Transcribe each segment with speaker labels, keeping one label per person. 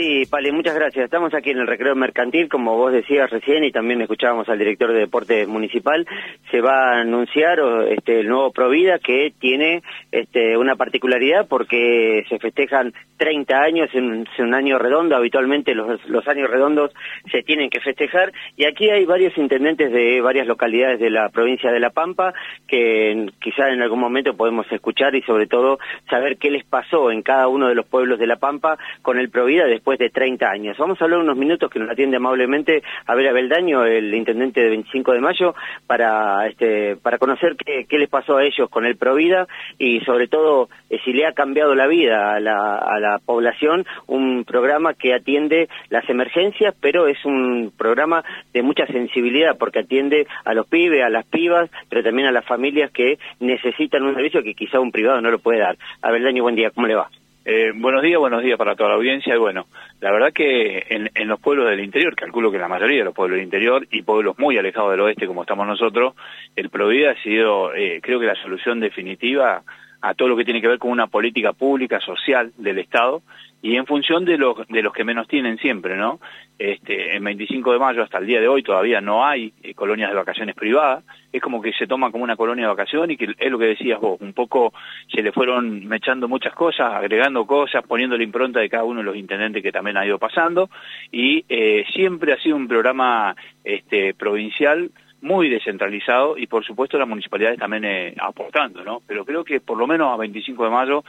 Speaker 1: Sí, Pali, muchas gracias. Estamos aquí en el recreo mercantil, como vos decías recién, y también escuchábamos al director de deporte municipal. Se va a anunciar este, el nuevo Provida, que tiene este, una particularidad porque se festejan 30 años, en, un año redondo. Habitualmente los, los años redondos se tienen que festejar. Y aquí hay varios intendentes de varias localidades de la provincia de La Pampa que quizás en algún momento podemos escuchar y sobre todo saber qué les pasó en cada uno de los pueblos de La Pampa con el Provida después de 30 años. Vamos a hablar unos minutos que nos atiende amablemente a ver a Beldaño, el intendente de 25 de mayo, para este para conocer qué, qué les pasó a ellos con el Provida y sobre todo eh, si le ha cambiado la vida a la, a la población un programa que atiende las emergencias, pero es un programa de mucha sensibilidad porque atiende a los pibes, a las pibas, pero también a las familias que necesitan un servicio que quizá un privado no lo puede dar. A Beldaño, buen día, ¿cómo le va?
Speaker 2: Eh, buenos días, buenos días para toda la audiencia. Y bueno, la verdad que en, los pueblos del interior, calculo que la mayoría de los pueblos del interior y pueblos muy alejados del oeste como estamos nosotros, el Provida ha sido, eh, creo que la solución definitiva a todo lo que tiene que ver con una política pública, social del Estado y en función de los, de los que menos tienen siempre, ¿no? Este, en 25 de mayo hasta el día de hoy todavía no hay eh, colonias de vacaciones privadas, es como que se toma como una colonia de vacaciones y que es lo que decías vos, un poco se le fueron mechando muchas cosas, agregando cosas, poniendo la impronta de cada uno de los intendentes que también ha ido pasando y eh, siempre ha sido un programa este, provincial muy descentralizado y por supuesto las municipalidades también eh, aportando, ¿no? Pero creo que por lo menos a 25 de mayo,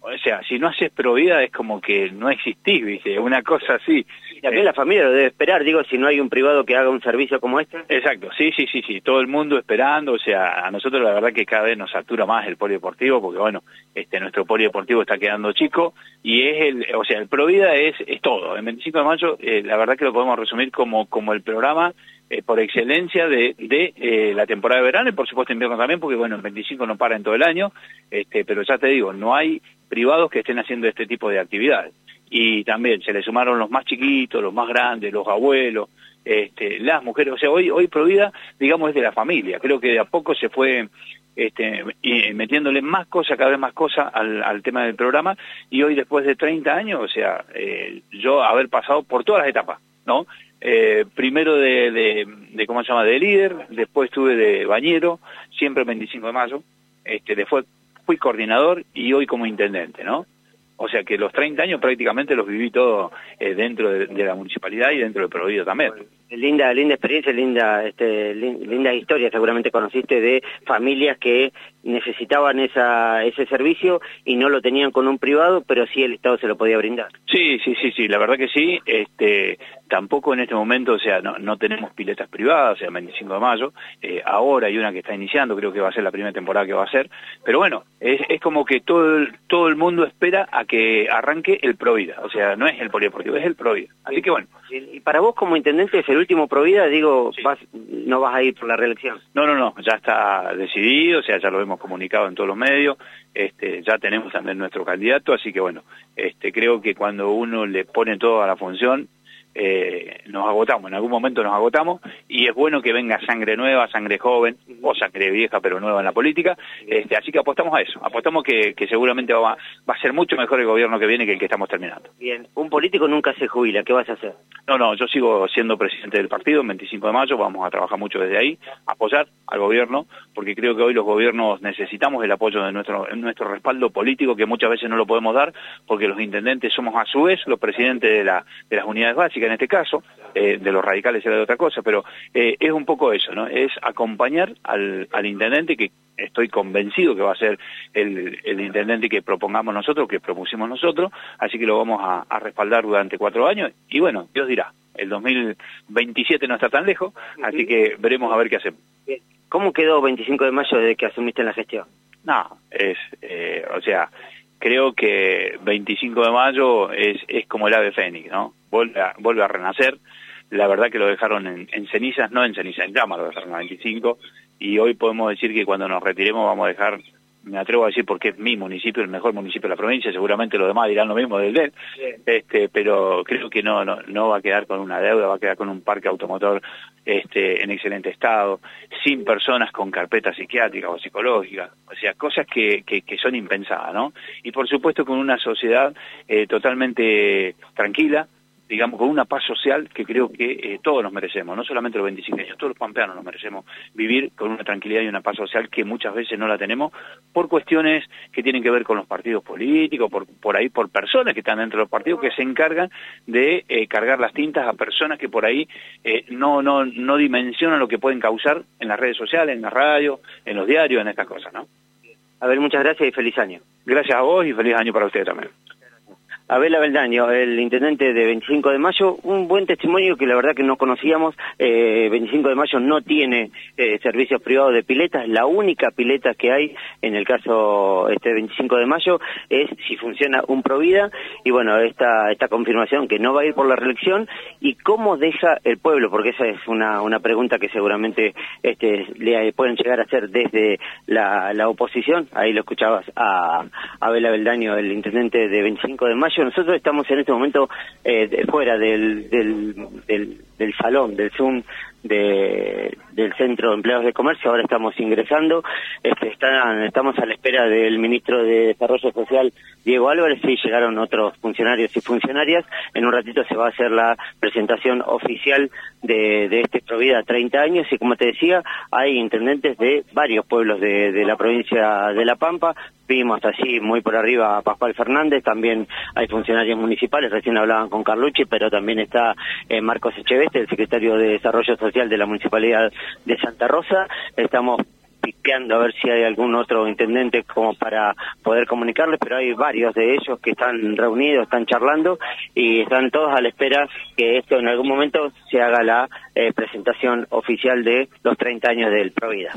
Speaker 2: o sea, si no haces provida es como que no existís, ¿viste? Una cosa así.
Speaker 1: Y también la familia lo debe esperar, digo, si no hay un privado que haga un servicio como este.
Speaker 2: Exacto, sí, sí, sí, sí, todo el mundo esperando, o sea, a nosotros la verdad que cada vez nos satura más el polideportivo porque bueno, este nuestro polideportivo está quedando chico y es el, o sea, el provida es, es todo. En 25 de mayo eh, la verdad que lo podemos resumir como, como el programa eh, por excelencia de, de eh, la temporada de verano y por supuesto invierno también, porque bueno, el 25 no para en todo el año, este, pero ya te digo, no hay privados que estén haciendo este tipo de actividades. Y también se le sumaron los más chiquitos, los más grandes, los abuelos, este, las mujeres, o sea, hoy, hoy Provida, digamos, es de la familia, creo que de a poco se fue este, metiéndole más cosas, cada vez más cosas al, al, tema del programa, y hoy después de 30 años, o sea, eh, yo haber pasado por todas las etapas, ¿no? Eh, primero de, de, ¿cómo se llama?, de líder, después estuve de bañero, siempre el 25 de mayo, este, después fui coordinador y hoy como intendente, ¿no? O sea que los 30 años prácticamente los viví todo eh, dentro de, la municipalidad y dentro del prohibido también.
Speaker 1: Linda, linda experiencia, linda, este, linda historia seguramente conociste de familias que necesitaban esa, ese servicio y no lo tenían con un privado, pero sí el Estado se lo podía brindar.
Speaker 2: Sí, sí, sí, sí, la verdad que sí. Este, tampoco en este momento, o sea, no, no tenemos piletas privadas, o sea, 25 de mayo. Eh, ahora hay una que está iniciando, creo que va a ser la primera temporada que va a ser. Pero bueno, es, es como que todo el, todo el mundo espera a que arranque el Provida. O sea, no es el polideportivo, es el Provida. Así que bueno.
Speaker 1: Y para vos como intendente es el último Provida, digo, vas, no vas a ir por la reelección.
Speaker 2: No, no, no, ya está decidido, o sea, ya lo hemos comunicado en todos los medios, este, ya tenemos también nuestro candidato, así que bueno, este, creo que cuando uno le pone todo a la función, eh, nos agotamos, en algún momento nos agotamos y es bueno que venga sangre nueva, sangre joven o sangre vieja pero nueva en la política, este, así que apostamos a eso, apostamos que, seguramente va, va, a ser mucho mejor el gobierno que viene que el que estamos terminando.
Speaker 1: Bien, un político nunca se jubila, ¿qué vas a hacer?
Speaker 2: No, no, yo sigo siendo presidente del partido, el 25 de mayo, vamos a trabajar mucho desde ahí, apoyar al gobierno, porque creo que hoy los gobiernos necesitamos el apoyo de nuestro, nuestro respaldo político que muchas veces no lo podemos dar porque los intendentes somos a su vez los presidentes de, la, de las unidades básicas en este caso, eh, de los radicales era de otra cosa, pero eh, es un poco eso, ¿no? Es acompañar al, al intendente que estoy convencido que va a ser el, el, intendente que propongamos nosotros, que propusimos nosotros, así que lo vamos a, respaldar durante cuatro años y bueno, Dios dirá, el 2027 no está tan lejos, así que veremos a ver qué hacemos.
Speaker 1: ¿Cómo quedó 25 de mayo desde que asumiste la gestión?
Speaker 2: No, es, eh, o sea, creo que 25 de mayo es, es como el ave fénix, ¿no? Vuelve a, vuelve a renacer. La verdad que lo dejaron en, en cenizas, no en cenizas, en llamas lo dejaron a 25. Y hoy podemos decir que cuando nos retiremos vamos a dejar me atrevo a decir porque es mi municipio, el mejor municipio de la provincia, seguramente los demás dirán lo mismo del él, este, pero creo que no, no, no va a quedar con una deuda, va a quedar con un parque automotor este, en excelente estado, sin personas con carpetas psiquiátricas o psicológicas, o sea, cosas que, que, que son impensadas, ¿no? Y por supuesto con una sociedad eh, totalmente tranquila, digamos, con una paz social que creo que eh, todos nos merecemos, no solamente los 25 años, todos los pampeanos nos merecemos vivir con una tranquilidad y una paz social que muchas veces no la tenemos por cuestiones que tienen que ver con los partidos políticos, por, por ahí por personas que están dentro de los partidos que se encargan de eh, cargar las tintas a personas que por ahí eh, no, no, no dimensionan lo que pueden causar en las redes sociales, en la radio, en los diarios, en estas cosas, ¿no?
Speaker 1: A ver, muchas gracias y feliz año.
Speaker 2: Gracias a vos y feliz año para usted también.
Speaker 1: Abel Abeldaño, el intendente de 25 de mayo, un buen testimonio que la verdad que no conocíamos. Eh, 25 de mayo no tiene eh, servicios privados de piletas, la única pileta que hay en el caso este 25 de mayo es si funciona un Provida y bueno, esta, esta confirmación que no va a ir por la reelección y cómo deja el pueblo, porque esa es una, una pregunta que seguramente este, le pueden llegar a hacer desde la, la oposición. Ahí lo escuchabas a, a Abel el intendente de 25 de mayo nosotros estamos en este momento eh, fuera del, del, del, salón, del Zoom de, del Centro de Empleados de Comercio, ahora estamos ingresando, este, están, estamos a la espera del ministro de Desarrollo Social, Diego Álvarez, y llegaron otros funcionarios y funcionarias, en un ratito se va a hacer la presentación oficial de, de este Provida 30 años, y como te decía, hay intendentes de varios pueblos de, de la provincia de La Pampa, vimos así muy por arriba a Pascual Fernández, también hay funcionarios municipales, recién hablaban con Carlucci, pero también está eh, Marcos Echeveste, el secretario de Desarrollo Social de la Municipalidad de Santa Rosa. Estamos piqueando a ver si hay algún otro intendente como para poder comunicarles, pero hay varios de ellos que están reunidos, están charlando y están todos a la espera que esto en algún momento se haga la eh, presentación oficial de los 30 años del Provida.